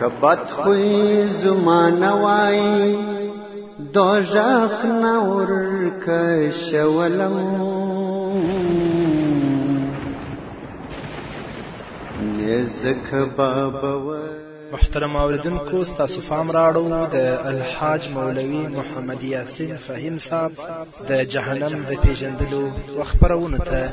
کبد خوی زمان وای دوزخ نور کشولم نزک بابا محترم اوریدونکو ستاسو فام راړو د الحاج مولوي محمد یاسین فهیم صاحب د جهنم د پیژندلو وخبرونه ته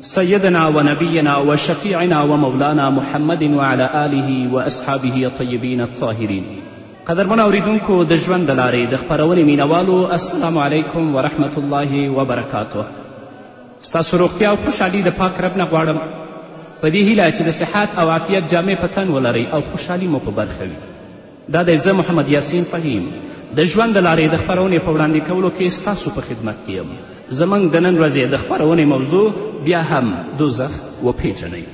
سيدنا ونبينا وشفيعنا ومولانا محمد وعلى آله واصحابه الطيبين الطاهرين قدرمن اوریدونکو د ژوند د لارې د خپرونې مینوالو السلام علیکم ورحمت الله وبرکاته ستاسو روغتیا او خوشحالي د پاک رب نه غواړم په دې هیله چې د صحت او عافیت جامې په تن ولرئ او خوشحالي مو په برخه وي دا دی زه محمد یاسین فهیم د ژوند د لارې د خپرونې په وړاندې کولو کې ستاسو په خدمت کې یم زموږ د نن ورځې د خپرونې موضوع بیا هم دوزخ وپیژنئ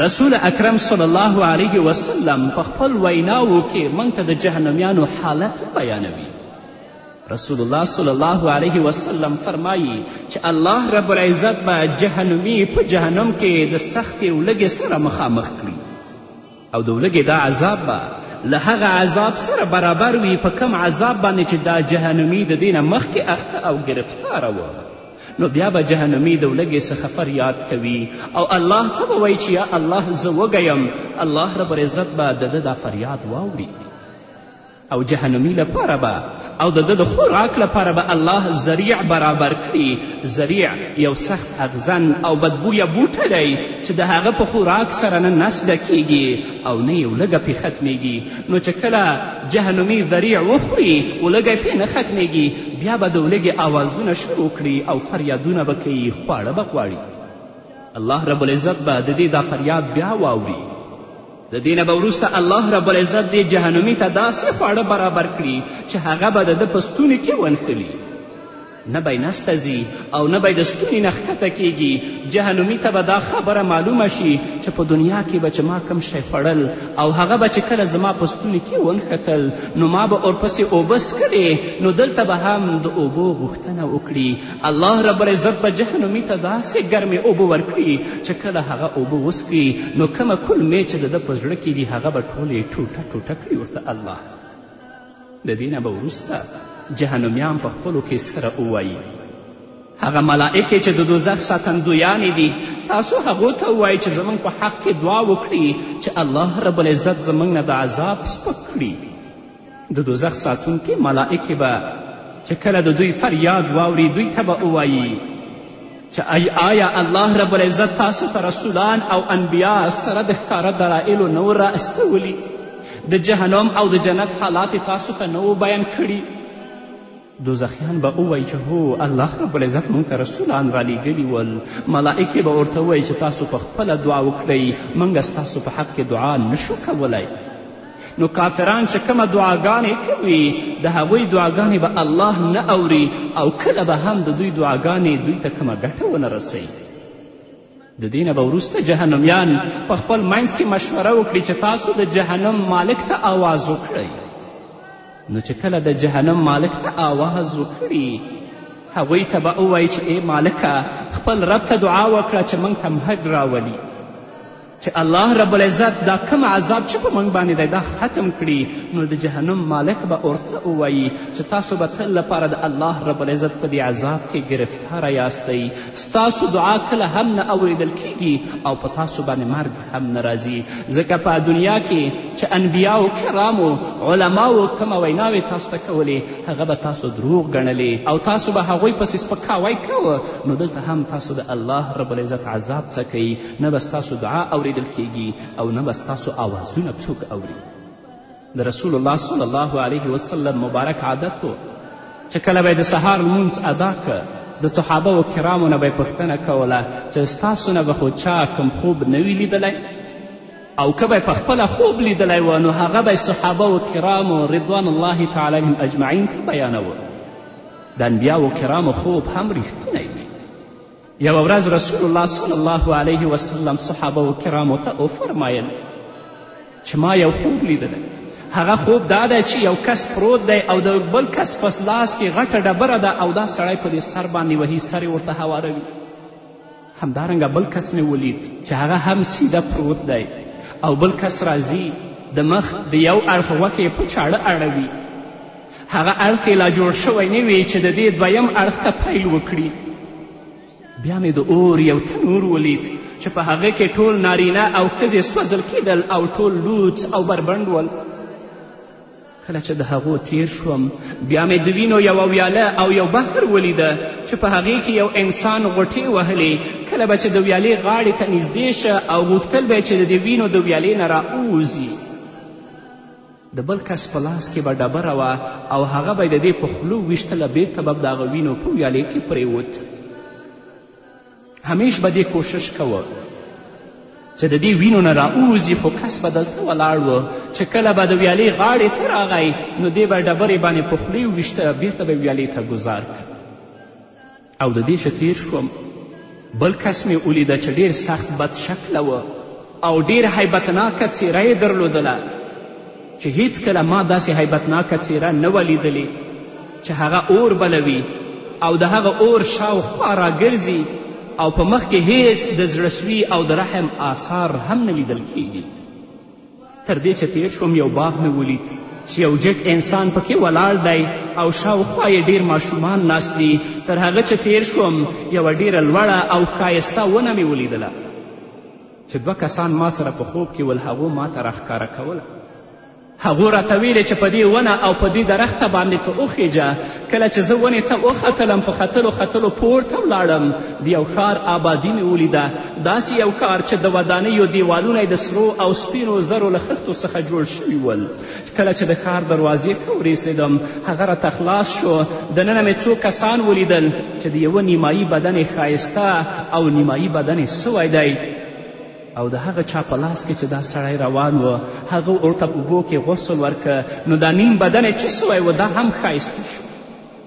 رسول اکرم صلی الله علیه وسلم په خپل ویناوو کې موږ ته د جهنمیانو حالت بیانوي رسول الله صلی الله علیه وسلم فرمایی چې الله رب العزت به جهنمی په جهنم کې د سختې ولږې سره مخامخ کړي او د ولږې دا عذاب به له هغه عذاب سره برابر وي په کم عذاب باندې چې دا جهنمي د دې نه مخکې اخته او ګرفتاره و نو بیا به جهنمي د ولږې څخه فریاد کوي او الله ته به وایي چې یا الله زه وږی الله رب العزت به د ده دا فریاد واوري او جهنمي لپاره به او د ده د خوراک لپاره به الله ذریع برابر کړي ذریع یو سخت اغزن او بدبویه بوټی دی چې د هغه په خوراک سره نه نس ډکیږي او نه یې ولږه پې ختمیږي نو چې کله جهنمي ذریع وخوري ولږی پې نه ختمیږي بیا به د ولږې آوازونه شروع کړي او فریادونه به کوي خواړه به غواړي الله رب العزت به د دې دا فریاد بیا واوري د دې نه به وروسته الله رب العزت دې جهنمي ته داسې خواړه برابر کړي چې هغه به د ده په ستوني کې ونښلي نه به نسته ځي او نه به د ستوني نه ښکته کیږي جهنمي ته به دا خبره معلومه شي چې په دنیا کې به چې ما کم شی خوړل او هغه به چې کله زما په ستوني کې ونښتل نو ما به ورپسې اوبه څکلې نو دلته به هم د اوبو غوښتنه وکړي الله رب العزت به جهنمي ته داسې ګرمې اوبه ورکړي چې کله هغه اوبه وڅکي نو کومه کلمې چې د ده په زړه کې دي هغه به ټولې ټوټه ټوټه کړي ورته الله د دې نه به وروسته جهنمیان په خپلو کې سره ووایي هغه ملائکې چې د دوزخ ساتندویانې دي تاسو هغو ته ووایئ چې زموږ په حق کې دعا وکړي چې الله رب العزت زموږ نه د عذاب سپک کړي د دوزخ ساتونکي ملائکې به چې کله د دوی فریاد واوري دوی ته به ووایي چې ای آیا الله رب العزت تاسو ته رسولان او انبیا سره د ښکاره دلایلو نه و را استولي د جهنم او د جنت حالات تاسو ته نه و بیان کړي دوزخیان به ووایي چې هو الله رب العزت موږ ته رسولان رالیږلي ول ملائکې به ورته ووایي چې تاسو په خپله دعا وکړئ موږ ستاسو په حق کې دعا نشو کولی نو کافران چې کومه دعاګانې کوي د هغوی دعاګانې به الله نه اوري او کله به هم د دوی دعاګانې دوی ته کومه ګټه ونه رسوي د دې نه به وروسته جهنمیان په خپل منځ کې مشوره وکړي چې تاسو د جهنم مالک ته آواز وکړئ نو چې کله د جهنم مالک ته آواز وکړي هغوی ته به ووایي چې ای مالکه خپل رب ته دعا وکړه چې موږ ته مهګ راولي چې الله رب العزت دا کم عذاب چې په موږ باندې دی دا ختم کړي نو د جهنم مالک به ورته ووایي چې تاسو به تل لپاره د الله رب العزت په دې عذاب کې ګرفتاره یاستئ ستاسو دعا کله هم نه اوریدل کیږي او په تاسو باندې مرګ هم نه راځي ځکه په دنیا کې چې انبیاو کرامو علماو کومه ویناوې تاسو ته کولې هغه به تاسو دروغ ګڼلې او تاسو به هغوی پسې سپکاوی کوه نو دلته هم تاسو د الله رب العزت عذاب څکوي نه به ستاسو دعا اوریدل کیږي او نه به ستاسو آوازونه څوک اوري د رسول الله صلی الله علیه وسلم مبارک عادت و چې کله به د سهار لمونځ ادا که د صحابه و کرامو نه به پوښتنه کوله چې ستاسو نه به خو چا کوم خوب نه وي لیدلی او که به پخپله خوب لیدلی و نو هغه به صحابه و کرامو رضوان الله تعالی هم اجمعین ته بیانوه د انبیاو کرامو خوب هم رښتونی یوه ورځ رسول الله صلی الله علیه وسلم صحابه و کرامو ته وفرمایل چې ما یو خوب لیدلی هغه خوب دا دی چې یو کس پروت دی او د بل کس په لاس کې غټه ډبره ده او دا سړی په دې سر باندې وهي سر یې ورته هواروي همدارنګه بل کس مې ولید چې هغه هم سیده پروت دی او بل کس راځي د مخ د یو اړخ غوښې په چاړه اړوي هغه اړخ یې لا جوړ شوی نه وي چې د دې دویم اړخ ته پیل وکړي بیا مې د اور یو تنور ولید چې په هغه کې ټول نارینه او ښځې سوځل کېدل او ټول لوڅ او بربنډ ول کله چې د هغو تیر شوم بیا مې د وینو یوه ویاله او یو بحر ولیده چې په هغې کې یو انسان غوټې وهلې کله به چې د ویالې غاړې ته نږدې شه او غوښتل به چې د دې وینو د ویالې نه راووځي د بل کس په لاس کې به ډبره وه او هغه به یې د دې په خولو ویشتله بېرته به د هغه وینو په ویالې کې پرېوت همیش به دې کوشش کوه چې د دې وینو نه راووځي خو کس به دلته ولاړ و چې کله به د ویالې غاړې ته راغی نو دې به ډبرې باندې په خولې وویشته بېرته به ویالې ته ګذار کړ او د دې چې تیر شوم بل کس مې ولیده چې ډیر سخت بد شکله و او ډیر هیبتناکه څیره یې درلودله چې هیڅکله ما داسې هیبتناکه څیره نه وه لیدلې چې هغه اور بلوي او د هغه اور شاوخوا راګرځي او په مخ کې هیڅ د زړهسوي او د رحم آثار هم نه لیدل کیږي تر دې چې تیر شوم یو باغ مې ولید چې یو جګ انسان پکې ولاړ دی او شاوخوا یې ډیر ماشومان ناست دي تر هغه چې تیر شوم یوه ډیره لوړه او ښایسته ونه مې ولیدله چې دوه کسان ما سره په خوب کې ول هغو ما ته راښکاره کوله هغو راته ویلې چې په دې ونه او په دې درخته باندې ته وخیږه کله چې زه ونې ته وختلم په ختلو ختلو پورته ولاړم د یو ښار آبادي مې ولیده داسې یو کار چې د ودانیو دیوالونه یې د سرو او سپینو زرو له خښتو څخه جوړ شوي ول کله چې د ښار دروازې ته ورسېدم هغه راته خلاص شو دننه مې څو کسان ولیدل چې د یوه نیمایي بدن ښایسته او نیمایي بدن یې سوی دی او د هغه چا په لاس کې چې دا سړی روان و هغه ورته په اوبو کې غسل ورکه نو دا نیم بدن یې چې سوی و دا هم ښایسته شو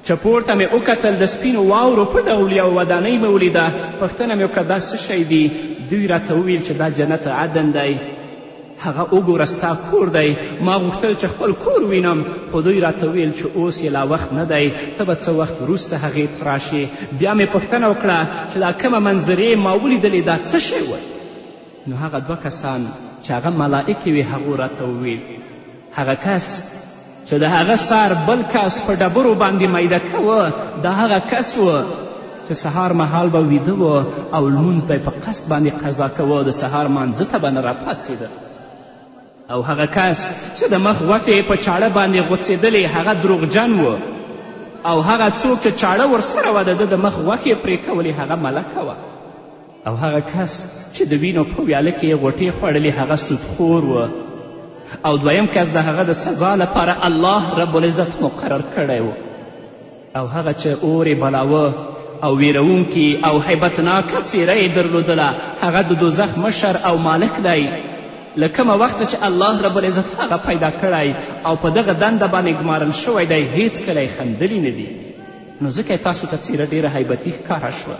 چې پورته مې وکتل د سپینو واورو په ډول یوه ودانۍ مې ولیده پوښتنه مې وکړه دا څه شی دی دوی راته وویل چې دا جنت عدن دی هغه وګوره ستا کور دی ما غوښتل چې خپل کور وینم خو دوی راته ویل چې اوس یې لا وخت نه دی ته به څه وخت وروسته هغې ته راشې بیا مې پوښتنه وکړه چې دا کومه منظرې ما ولیدلې دا څه شی و نو هغه دوه کسان چې هغه ملائکې وې هغو راته وویل هغه کس چې د هغه سار بل کس په ډبرو باندې میده کوه دا هغه کس و چې سهار مهال به ویده و او لمونځ به په قصد باندې قضا کوه د سهار مانځه ته به نه راپاڅېده او هغه کس چې د مخ غوښې یې په چاړه باندې غوڅېدلې هغه دروغجن و او هغه څوک چې چاړه ورسره وه د ده د مخ غوښې پرې کولې هغه ملکه وه او هغه کس چې د وینو په ویاله کې یې غوټې خوړلې هغه سودخور و او دویم کس د هغه د سزا لپاره الله رب العزت مقرر کړی و او هغه چې اور یې بلاوه او ویرونکي او هیبتناکه څیره یې درلودله هغه د دوزخ مشر او مالک دی له کومه وخته چې الله رب العزت هغه پیدا کړی او په دغه دنده باندې ګمارل شوی دی هیڅکله یې خندلي نه دي نو ځکه تاسو ته څیره ډیره هیبتي ښکاره شوه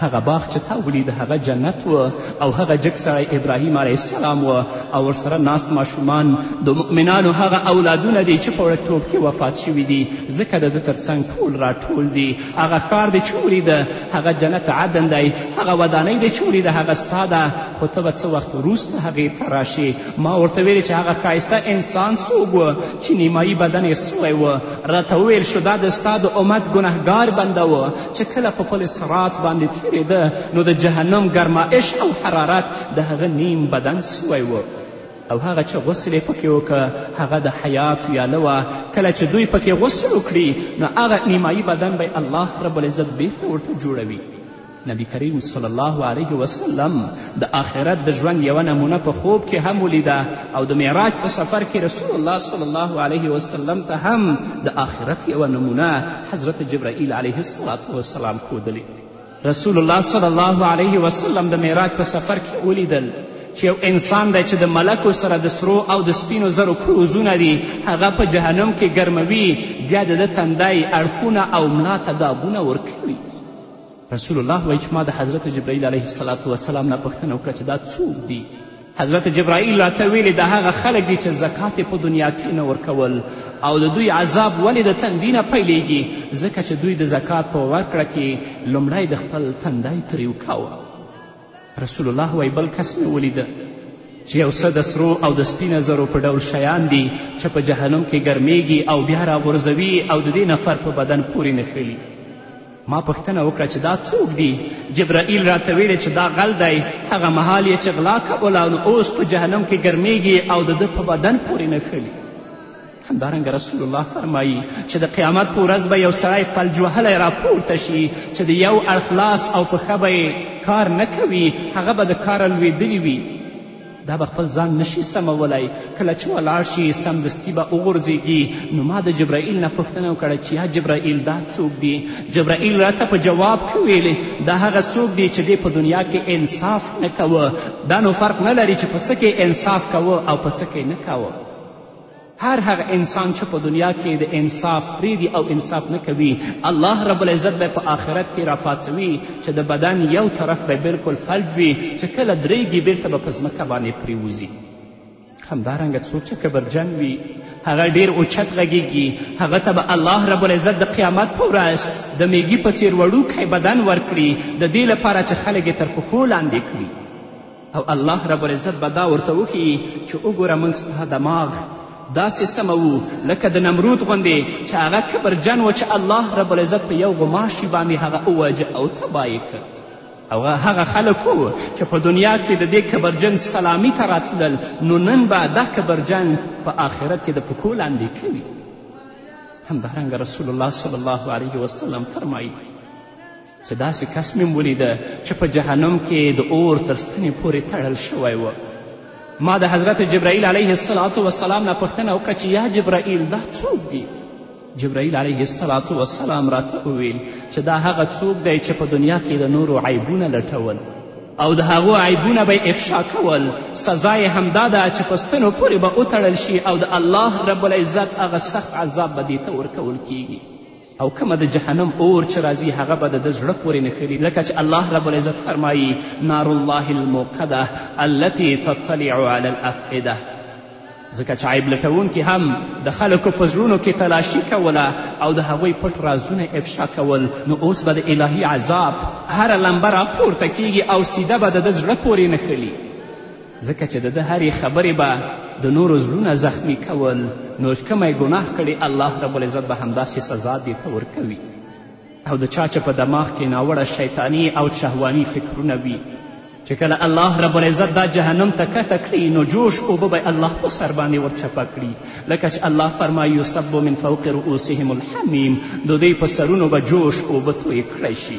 هغه باغ چې تا ولید هغه جنت و او هغه جګ سړی ابراهیم علیه السلام و او ورسره ناست ماشومان د مؤمنانو هغه اولادونه دي چې په وړکتوب کې وفات شوي دي ځکه د ده تر څنګ ټول راټول دي هغه ښار دی چې ولیده هغه جنت عدن دی هغه ودانۍ دی چې ولیده هغه ستا ده خو ته به څه وخت وروسته هغې ته راشې ما ورته ویلې چې هغه ښایسته انسان څوک و چې نیمایي بدن یې سوی و راته وویل شو دا د ستا د امت ګنهګار بنده و چې کله په پل سرات باندې تېرېده نو د جهنم ګرمایش او حرارت د هغه نیم بدن سوی و او هغه چې غسل یې پکې وکړه هغه د حیات ویاله وه کله چې دوی پکې غسل وکړي نو هغه نیمایي بدن به الله رب العزت بیرته ورته جوړوي نبی کریم صلی الله علیه وسلم د آخرت د ژوند یوه نمونه په خوب کې هم ولیده او د معراج په سفر کې رسول الله صلی الله علیه وسلم ته هم د آخرت یوه نمونه حضرت جبرائیل علیه السلام ښودلې رسول الله صلی الله علیه وسلم د معراج په سفر کې ولیدل چې یو انسان دی چې د ملکو سره د سرو او د سپینو زرو کروزونه دي هغه په جهنم کې ګرموي بیا د ده تندی اړخونه او ملا ته دابونه ورکوي رسول الله وایي چې ما د حضرت جبرائیل علیه السلام نه پوښتنه وکړه چې دا څوک دي حضرت جبرائیل راته ویلي دا هغه خلک دي چې زکات یې په دنیا کې نه ورکول او د دوی عذاب ولې د تندي نه پیلیږي ځکه چې دوی د زکات په ورکړه کې لومړی د خپل تندی تریو کاوه رسول الله وایي بل کس مې ولیده چې یو څه د سرو او د سپینه زرو په ډول شیان دي چې په جهنم کې ګرمیږي او بیا راغورځوي او د دې نفر په بدن پورې نښلي ما پوښتنه وکړه چې دا څوک دي جبرائیل راته ویلې چې دا غل دی هغه مهال یې چې غلا کوله نو اوس په جهنم کې ګرمیږي او د ده په بدن پورې نښلي همدارنګه رسول الله فرمایی چې د قیامت په ورځ به یو سړی فلج وهلی راپورته شي چې د یو اړخ لاس او پښه به کار نه کوي هغه به د کاره لوېدلي وي دا به خپل ځان نشي سمولای کله چې ولاړ شي سمدستي به وغورځېږي نو ما د جبرائیل نه پوښتنه وکړه چې یا جبرائیل دا څوک دي جبرائیل راته په جواب کې ویلې دا هغه څوک دی چې دی په دنیا کې انصاف نه کوه دا نو فرق نه لري چې په څه کې انصاف کوه او په څه کې نه کوه هر هغه انسان چې په دنیا کې د انصاف پرېږدي او انصاف نه کوي الله رب العزت به په آخرت کې راپاڅوي چې د بدن یو طرف به بلکل فلج وي چې کله درېږي بېرته به په ځمکه باندې پرېوځي همدارنګه څوک چې کبرجن وي هغه ډیر اوچت غږیږي هغه ته به الله رب العزت د قیامت په ورځ د میږي په څیر وړوکی بدن ورکړي د دې لپاره چې خلک یې تر پښو لاندې کړي او الله رب العزت به دا ورته وښیي چې وګوره موږ ستا دماغ داسې سموو لکه د نمرود غوندې چې هغه کبرجن و چې الله رب العزت په یو غوماشي باندې هغه وواجه او تباه یې کړ او هغه خلک وو چې په دنیا کې د دې کبرجن سلامي ته راتلل نو نن به دا کبرجن په آخرت کې د پښو لاندې کوي همدارنګه رسول الله صلی الله علیه وسلم فرمایي چې داسې کس مې ولیده چې په جهنم کې د اور تر ستنې پورې تړل شوی و ما د حضرت جبرائیل علیه السلام وسلام نه پوښتنه وکړه چې یا جبرائیل دا څوک دی جبرائیل علیه السلام وسلام راته وویل چې دا هغه څوک دی چې په دنیا کې د نورو عیبونه لټول او د هغو عیبونه به افشا کول سزا یې همدا ده چې په ستنو پورې به وتړل شي او د الله رب العزت هغه سخت عذاب به دې ته ورکول کیږي او کومه د جهنم اور چې راځي هغه به د ده زړه پورې نښلي لکه چې الله رب العزت فرمایي نار الله الموقده التي تطلع على الافئده ځکه چې عیب لټوونکي هم د خلکو په زړونو کې تلاشي کوله او د هغوی پټ رازونه افشا کول نو اوس به د الهي عذاب هره لمبه راپورته کیږي او سیده به د ده زړه پورې نښلي ځکه چې د ده هرې خبرې به د نورو زړونه زخمی کول نو کومی ګناه کړي الله رب العزت به همداسې سزا دې ته ورکوي او د چا چې په دماغ کې ناوړه شیطاني او شهواني فکرونه وي چې کله الله رب العزت دا جهنم ته کته کړي نو جوش اوبه به الله په سر باندې ورچپه کړي لکه چې الله فرمایي یصب من فوق رؤوسهم الحمیم د دوی په سرونو به جوش اوبه توی کړی شي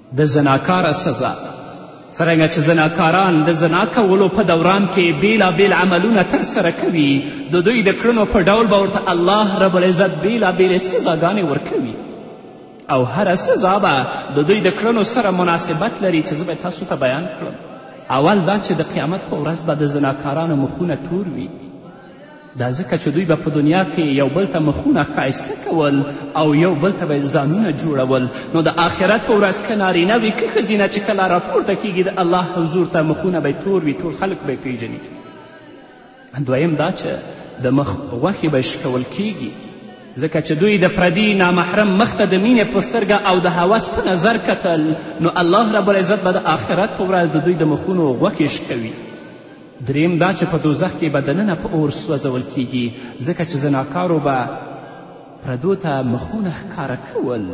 د زناکاره سزا څرنګه چې زناکاران د زنا کولو په دوران کې بېلابېل عملونه ترسره کوي د دوی د کړنو په ډول به ورته الله رب العزت بېلابېلې سزاګانې ورکوي او هره سزا به د دوی د کړنو سره مناسبت لري چې زه به تاسو ته بیان کړم اول دا چې د قیامت په ورځ به د زناکارانو مخونه تور وي دا ځکه چې دوی به په دنیا کې یو بل ته مخونه ښایسته کول او یو بل ته به ځانونه جوړول نو د آخرت په ورځ که نارینه وي که ښځینه چې کله راپورته کیږي د الله حضور ته مخونه به تور وي ټول خلک به پیژني دویم دا چې د مخ غوښې به شکول کیږي ځکه چې دوی د پردي نامحرم مخ ته د مینې په سترګه او د هوس په نظر کتل نو الله رب العزت به د آخرت په ورځ د دوی د مخونو غوښې شکوي دریم دا چې په دوزخ کې به دننه په اور سوځول کیږي ځکه چې زناکارو به پردو ته مخونه ښکاره کول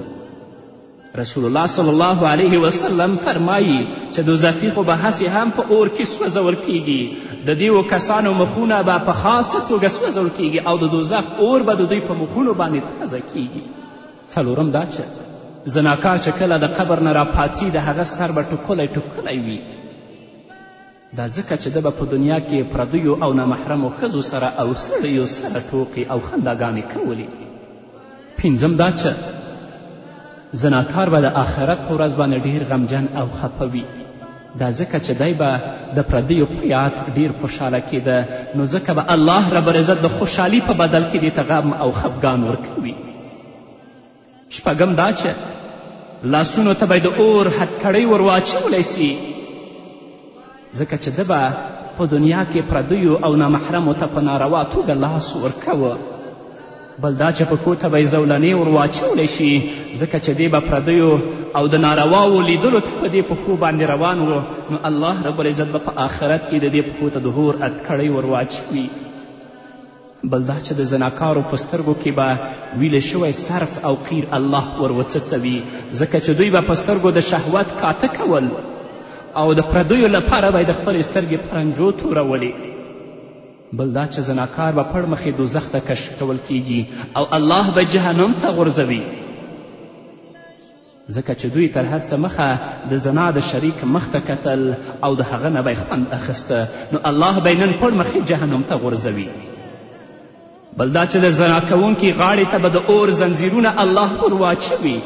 رسول الله صلی الله علیه وسلم فرمایی چې دوزخي خو به هسې هم په اور کې سوځول کیږي د دیو کسانو مخونه به په خاصه توګه سوځول کیږي او د دوزخ اور به د دوی په مخونو باندې تازه کیږي څلورم دا چې زناکار چې کله د قبر نه راپاڅي د هغه سر به ټوکلی ټوکلی وي دا ځکه چې ده به په دنیا کې پردیو او نامحرمو ښځو سره او سړیو سره ټوقې او خنداګانې کولې پنځم دا چې زناکار به د آخرت په ورځ باندې ډیر غمجن او خپه وي دا ځکه چې دی به د پردیو په یاد ډیر خوشحاله کیده نو ځکه به الله رب العزت د خوشحالی په بدل کې دې ته غم او خفګان ورکوي شپږم دا چې لاسونو ته به د اور هتکړۍ ور واچولی سي ځکه چې ده به په دنیا کې پردیو او نامحرمو ته په ناروا توګه لاس ورکوه بل دا چې پښو ته به یې زولنې ور واچولی شي ځکه چې دی به پردیو او د نارواو لیدلو ته په دې پښو باندې روان و نو الله رب العزت به په آخرت کې د دې پښو ته د هور اتکړۍ ور واچوي بل دا چې د زناکارو په سترګو کې به ویلې شوی صرف او قیر الله ور وڅڅوي ځکه چې دوی به په سترګو د شهوت کاته کول او د پردیو لپاره به یې د خپلې سترګې په رنجو تورولې بل دا چې زناکار به پړ مخې دوزخ ته کش کول کیږي او الله به جهنم ته غورځوي ځکه چې دوی تر هر څه مخه د زنا د شریک مخ ته کتل او د هغه نه به خوند اخیسته نو الله به نن پړ مخې جهنم ته غورځوي بل دا چې د زنا کوونکي غاړې ته به د اور زنځیرونه الله ور واچوي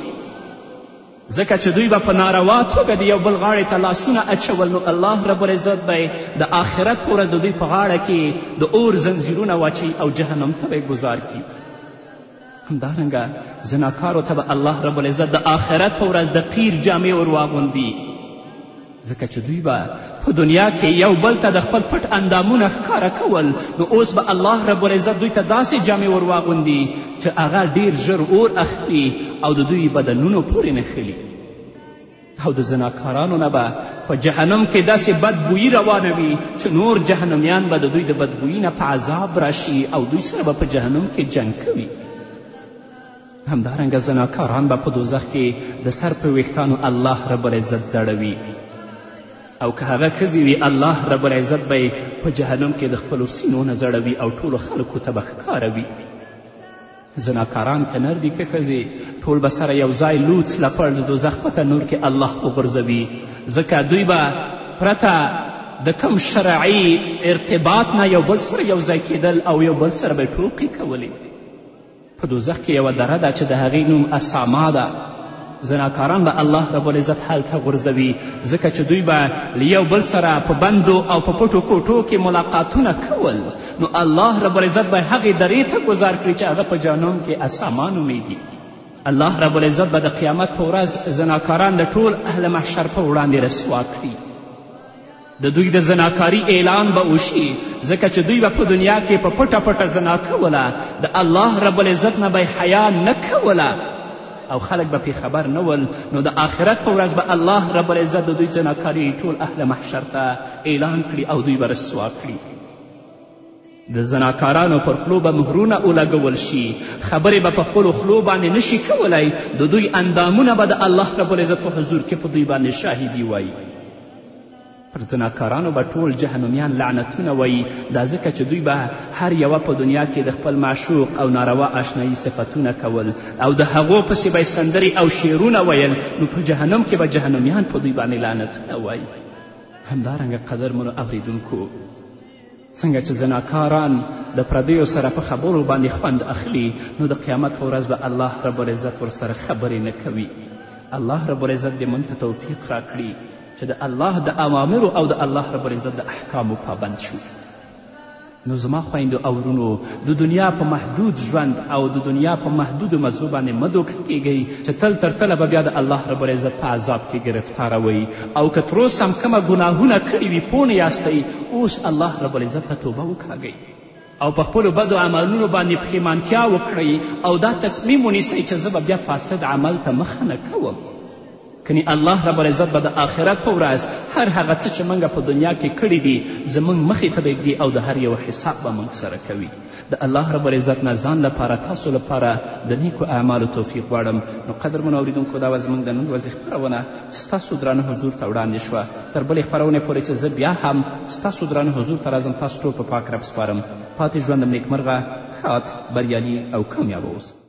ځکه چې دوی به په ناروا توګه د یو بل غاړې ته لاسونه اچول نو الله رب العزت به د آخرت په ورځ د دوی په غاړه کې د اور زنځیرونه واچوي او جهنم ته به یې ګذار کړي همدارنګه زناکارو ته به الله رب العزت د آخرت په ورځ د قیر جامې ور واغوندي ځکه چې دوی به په دنیا کې یو بل ته د خپل پټ اندامونه ښکاره کول نو اوس به الله رب العزت دوی ته داسې جامې ور واغوندي چې هغه ډیر ژر اور اخلي او د دوی بدنونو پورې نښلي او د زناکارانو نه به په جهنم کې داسې بدبویي روانه وي چې نور جهنمیان به د دوی د بدبویي نه په عذاب راشي او دوی سره به په جهنم کې جنګ کوي همدارنګه زناکاران به په دوزخ کې د سر په ویښتانو الله رب العزت زړوي او که هغه ښځې وي الله رب العزت به یې په جهنم کې د خپلو سینو نه زړوي او ټولو خلکو ته به ښکاروي زناکاران که نر دي که ښځې ټول به سره یو ځای لوڅ لپړ د دوزخ په تنور کې الله وغورځوي ځکه دوی به پرته د کم شرعي ارتباط نه یو بل سره یو ځای کېدل او یو بل سره به یې ټوقې کولې په دوزخ کې یوه دره ده چې د هغې نوم اساما ده زناکاران به الله رب العزت هلته غورځوي ځکه چې دوی به له یو بل سره په بندو او په پټو کوټو کې ملاقاتونه کول نو الله رب العزت به هغې درې ته ګذار کړي چې هغه په جانوم کې اساما نومیږي الله رب العزت به د قیامت په ورځ زناکاران د ټول اهل محشر په وړاندې رسوا کړي د دوی د زناکاری اعلان به وشي ځکه چې دوی به په دنیا کې په پټه پټه زنا کوله د الله رب العزت نه به حیا نه کوله او خلک به پې خبر نه ول نو د آخرت په ورځ به الله رب العزت د دوی زناکاری ټول اهل محشر ته اعلان کړي او دوی به رسوا کړي د زناکارانو پر خلو به مهرونه ولګول شي خبرې به په خپلو خلو باندې نشي کولی د دوی اندامونه به د الله رب العزت په حضور کې په دوی باندې شاهدي وایي پر زناکارانو به ټول جهنمیان لعنتونه وایي دا ځکه چې دوی به هر یوه په دنیا کې د خپل معشوق او ناروا آشنایی صفتونه کول او د هغو پسې به سندرې او شعرونه ویل نو په جهنم کې به جهنمیان په دوی باندې لعنتونه وایي همدارنګه قدرمنو اورېدونکو څنګه چې زناکاران د پردیو سره په خبرو باندې خوند اخلي نو د قیامت په ورځ به الله رب العزت ورسره خبرې نه کوي الله رب العزت دې موږ ته توفیق راکړي چې د الله د اوامرو او د الله رب العزت د احکامو پابند شو نو زما خویندو او ورونو د دنیا په محدود ژوند او د دنیا په محدودو مزو باندې مه دوکه کیږئ چې تل تر تله به بیا د الله رب العزت په عذاب کې ګرفتاروئ او که تر اوسه هم کومه ګناهونه کړي وي پوه نه یاستئ اوس الله رب العزت ته توبه وکاږئ او په خپلو بدو عملونو باندې پښیمانتیا وکړئ او دا تصمیم ونیسئ چې زه به بیا فاسد عمل ته مخه نه کوم کنی الله رب العزت به د آخرت په ورځ هر هغه څه چې موږ په دنیا کې کړي دي زموږ مخې ته به او د هر یو حساب به موږ سره کوي د الله رب العزت نه ځان لپاره تاسو لپاره د نیکو اعمالو توفیق غواړم نو قدرمنو اوریدونکو دا وه زموږ د نن ورځې خپرونه چې ستاسو درانه حضور ته وړاندې شوه تر بلې خپرونې پورې چې زه بیا هم ستاسو درانه حضور ته راځم تاسو ټول په پاک رب سپارم پاتې ژوندم نیکمرغه ښاد بریالي او کامیابه اوسئ